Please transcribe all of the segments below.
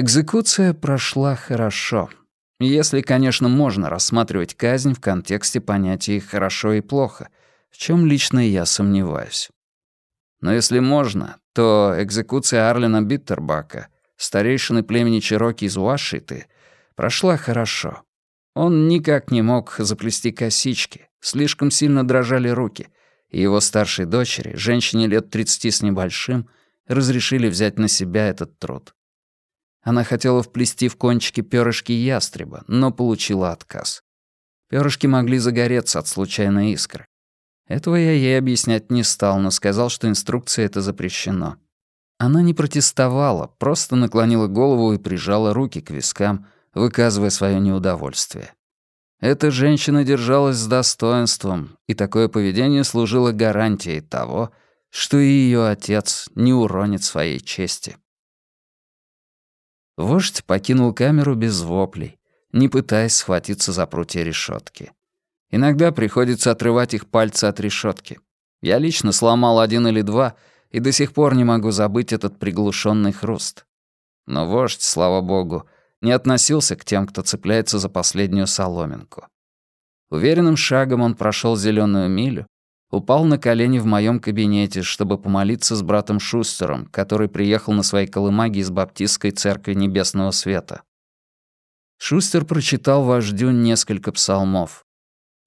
Экзекуция прошла хорошо. Если, конечно, можно рассматривать казнь в контексте понятий «хорошо» и «плохо», в чем лично я сомневаюсь. Но если можно, то экзекуция Арлина Биттербака, старейшины племени Чироки из Уашиты, прошла хорошо. Он никак не мог заплести косички, слишком сильно дрожали руки, и его старшей дочери, женщине лет 30 с небольшим, разрешили взять на себя этот труд. Она хотела вплести в кончики перышки ястреба, но получила отказ. Перышки могли загореться от случайной искры. Этого я ей объяснять не стал, но сказал, что инструкция это запрещено. Она не протестовала, просто наклонила голову и прижала руки к вискам, выказывая свое неудовольствие. Эта женщина держалась с достоинством, и такое поведение служило гарантией того, что и ее отец не уронит своей чести. Вождь покинул камеру без воплей, не пытаясь схватиться за прутья решетки. Иногда приходится отрывать их пальцы от решетки. Я лично сломал один или два, и до сих пор не могу забыть этот приглушенный хруст. Но вождь, слава богу, не относился к тем, кто цепляется за последнюю соломинку. Уверенным шагом он прошел зеленую милю, упал на колени в моем кабинете, чтобы помолиться с братом Шустером, который приехал на своей колымаге из Баптистской церкви Небесного Света. Шустер прочитал вождю несколько псалмов.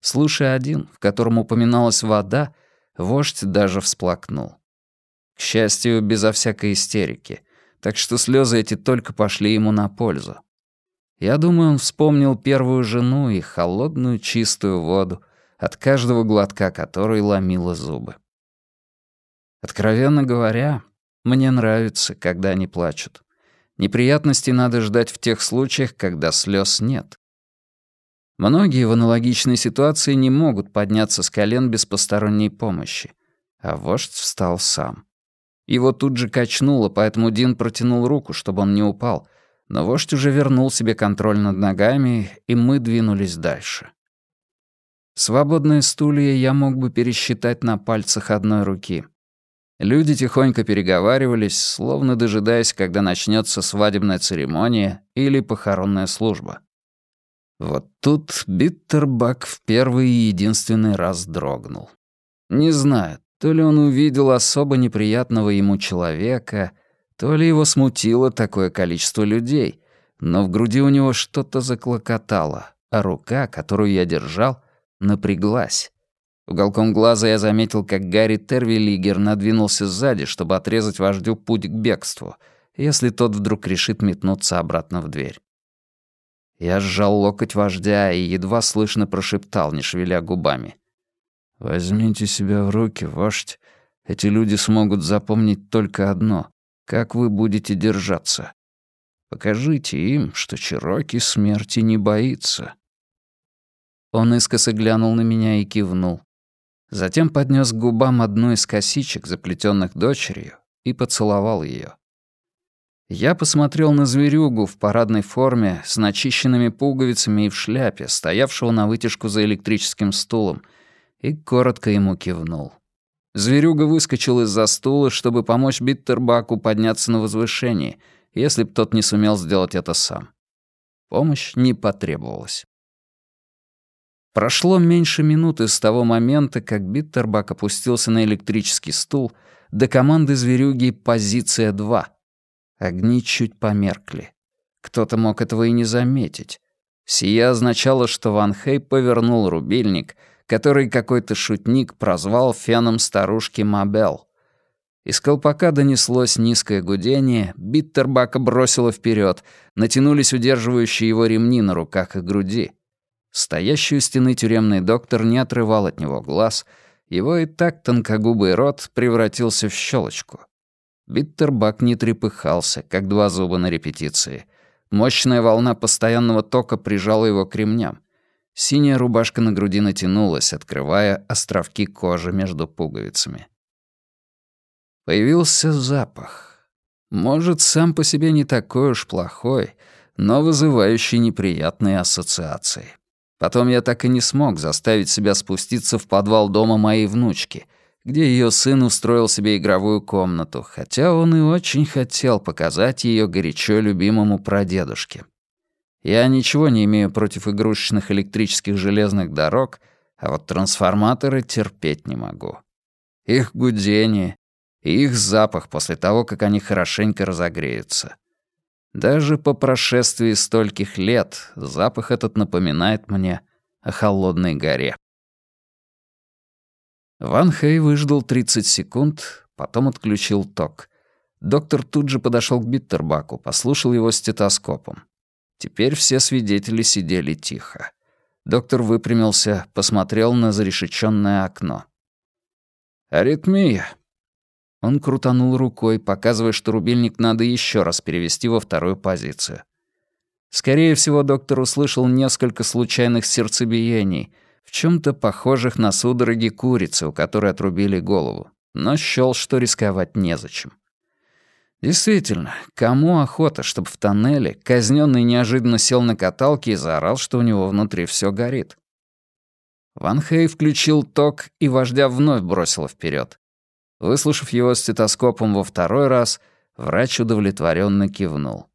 Слушая один, в котором упоминалась вода, вождь даже всплакнул. К счастью, безо всякой истерики, так что слезы эти только пошли ему на пользу. Я думаю, он вспомнил первую жену и холодную чистую воду, от каждого глотка которой ломило зубы. Откровенно говоря, мне нравится, когда они плачут. Неприятностей надо ждать в тех случаях, когда слез нет. Многие в аналогичной ситуации не могут подняться с колен без посторонней помощи, а вождь встал сам. Его тут же качнуло, поэтому Дин протянул руку, чтобы он не упал, но вождь уже вернул себе контроль над ногами, и мы двинулись дальше. Свободные стулья я мог бы пересчитать на пальцах одной руки. Люди тихонько переговаривались, словно дожидаясь, когда начнется свадебная церемония или похоронная служба. Вот тут Биттербак в первый и единственный раз дрогнул. Не знаю, то ли он увидел особо неприятного ему человека, то ли его смутило такое количество людей, но в груди у него что-то заклокотало, а рука, которую я держал, напряглась. Уголком глаза я заметил, как Гарри Тервилигер надвинулся сзади, чтобы отрезать вождю путь к бегству, если тот вдруг решит метнуться обратно в дверь. Я сжал локоть вождя и едва слышно прошептал, не шевеля губами. «Возьмите себя в руки, вождь. Эти люди смогут запомнить только одно — как вы будете держаться. Покажите им, что Чироки смерти не боится». Он искоса глянул на меня и кивнул. Затем поднес к губам одну из косичек, заплетенных дочерью, и поцеловал ее. Я посмотрел на зверюгу в парадной форме с начищенными пуговицами и в шляпе, стоявшего на вытяжку за электрическим стулом, и коротко ему кивнул. Зверюга выскочил из-за стула, чтобы помочь Биттербаку подняться на возвышение, если б тот не сумел сделать это сам. Помощь не потребовалась. Прошло меньше минуты с того момента, как Биттербак опустился на электрический стул до команды зверюги «Позиция 2». Огни чуть померкли. Кто-то мог этого и не заметить. Сия означало, что Ван Хей повернул рубильник, который какой-то шутник прозвал феном старушки Мабел. Из колпака донеслось низкое гудение, Биттербака бросило вперед, натянулись удерживающие его ремни на руках и груди — Стоящий у стены тюремный доктор не отрывал от него глаз, его и так тонкогубый рот превратился в щелочку. Биттербак не трепыхался, как два зуба на репетиции. Мощная волна постоянного тока прижала его к ремням. Синяя рубашка на груди натянулась, открывая островки кожи между пуговицами. Появился запах. Может, сам по себе не такой уж плохой, но вызывающий неприятные ассоциации. Потом я так и не смог заставить себя спуститься в подвал дома моей внучки, где ее сын устроил себе игровую комнату, хотя он и очень хотел показать ее горячо любимому прадедушке. Я ничего не имею против игрушечных электрических железных дорог, а вот трансформаторы терпеть не могу. Их гудение и их запах после того, как они хорошенько разогреются. Даже по прошествии стольких лет запах этот напоминает мне о холодной горе. Ван Хей выждал 30 секунд, потом отключил ток. Доктор тут же подошел к Биттербаку, послушал его стетоскопом. Теперь все свидетели сидели тихо. Доктор выпрямился, посмотрел на зарешеченное окно. «Аритмия». Он крутанул рукой, показывая, что рубильник надо еще раз перевести во вторую позицию. Скорее всего, доктор услышал несколько случайных сердцебиений, в чем то похожих на судороги курицы, у которой отрубили голову, но счёл, что рисковать незачем. Действительно, кому охота, чтобы в тоннеле казненный неожиданно сел на каталке и заорал, что у него внутри все горит? Ван Хей включил ток, и вождя вновь бросило вперед. Выслушав его стетоскопом во второй раз, врач удовлетворенно кивнул.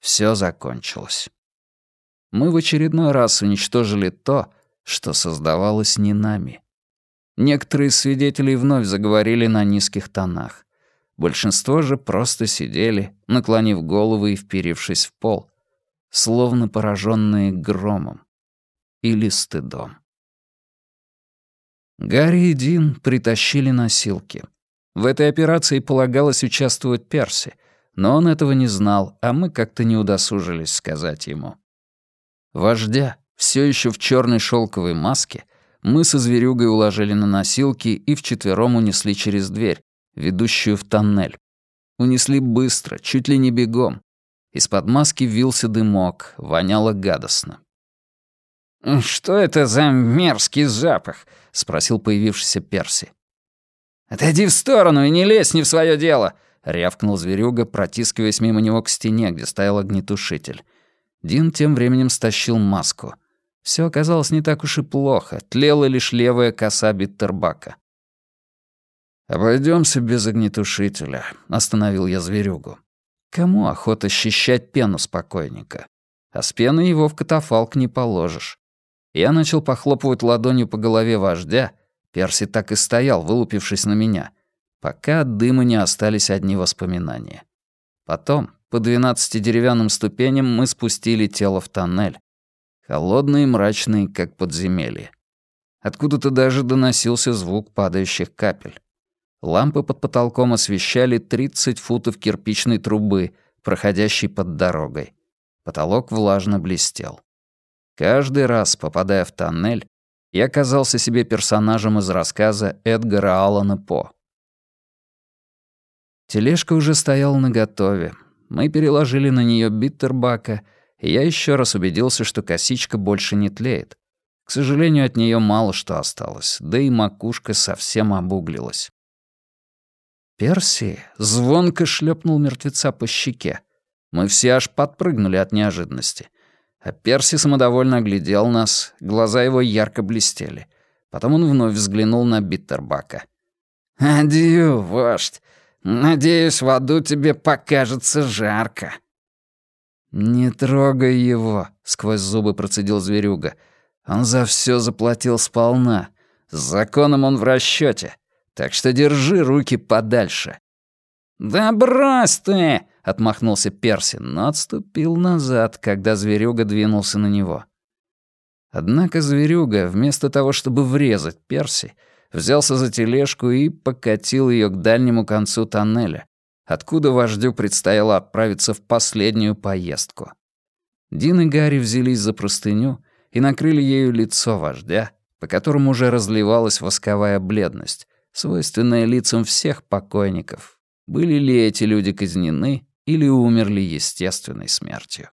Все закончилось. Мы в очередной раз уничтожили то, что создавалось не нами. Некоторые свидетели вновь заговорили на низких тонах. Большинство же просто сидели, наклонив головы и вперившись в пол, словно пораженные громом или стыдом. Гарри и Дин притащили носилки. В этой операции полагалось участвовать Перси, но он этого не знал, а мы как-то не удосужились сказать ему. Вождя, все еще в черной шелковой маске, мы со зверюгой уложили на носилки и вчетвером унесли через дверь, ведущую в тоннель. Унесли быстро, чуть ли не бегом. Из-под маски вился дымок, воняло гадостно. «Что это за мерзкий запах?» — спросил появившийся Перси. «Отойди в сторону и не лезь не в свое дело!» — рявкнул зверюга, протискиваясь мимо него к стене, где стоял огнетушитель. Дин тем временем стащил маску. Все оказалось не так уж и плохо, тлела лишь левая коса Биттербака. Обойдемся без огнетушителя», — остановил я зверюгу. «Кому охота счищать пену спокойника? А с пеной его в катафалк не положишь». Я начал похлопывать ладонью по голове вождя, Перси так и стоял, вылупившись на меня, пока от дыма не остались одни воспоминания. Потом, по двенадцати деревянным ступеням, мы спустили тело в тоннель. Холодный и мрачный, как подземелье. Откуда-то даже доносился звук падающих капель. Лампы под потолком освещали 30 футов кирпичной трубы, проходящей под дорогой. Потолок влажно блестел. Каждый раз, попадая в тоннель, я казался себе персонажем из рассказа Эдгара Аллана По. Тележка уже стояла наготове. Мы переложили на нее биттербака, и я еще раз убедился, что косичка больше не тлеет. К сожалению, от нее мало что осталось, да и макушка совсем обуглилась. Перси звонко шлепнул мертвеца по щеке. Мы все аж подпрыгнули от неожиданности. А Перси самодовольно оглядел нас, глаза его ярко блестели. Потом он вновь взглянул на Биттербака. «Адью, вождь. Надеюсь, в аду тебе покажется жарко». «Не трогай его», — сквозь зубы процедил зверюга. «Он за все заплатил сполна. С законом он в расчете. Так что держи руки подальше». «Да брось ты!» — отмахнулся Перси, но отступил назад, когда зверюга двинулся на него. Однако зверюга, вместо того, чтобы врезать Перси, взялся за тележку и покатил ее к дальнему концу тоннеля, откуда вождю предстояло отправиться в последнюю поездку. Дин и Гарри взялись за простыню и накрыли ею лицо вождя, по которому уже разливалась восковая бледность, свойственное лицам всех покойников, были ли эти люди казнены или умерли естественной смертью.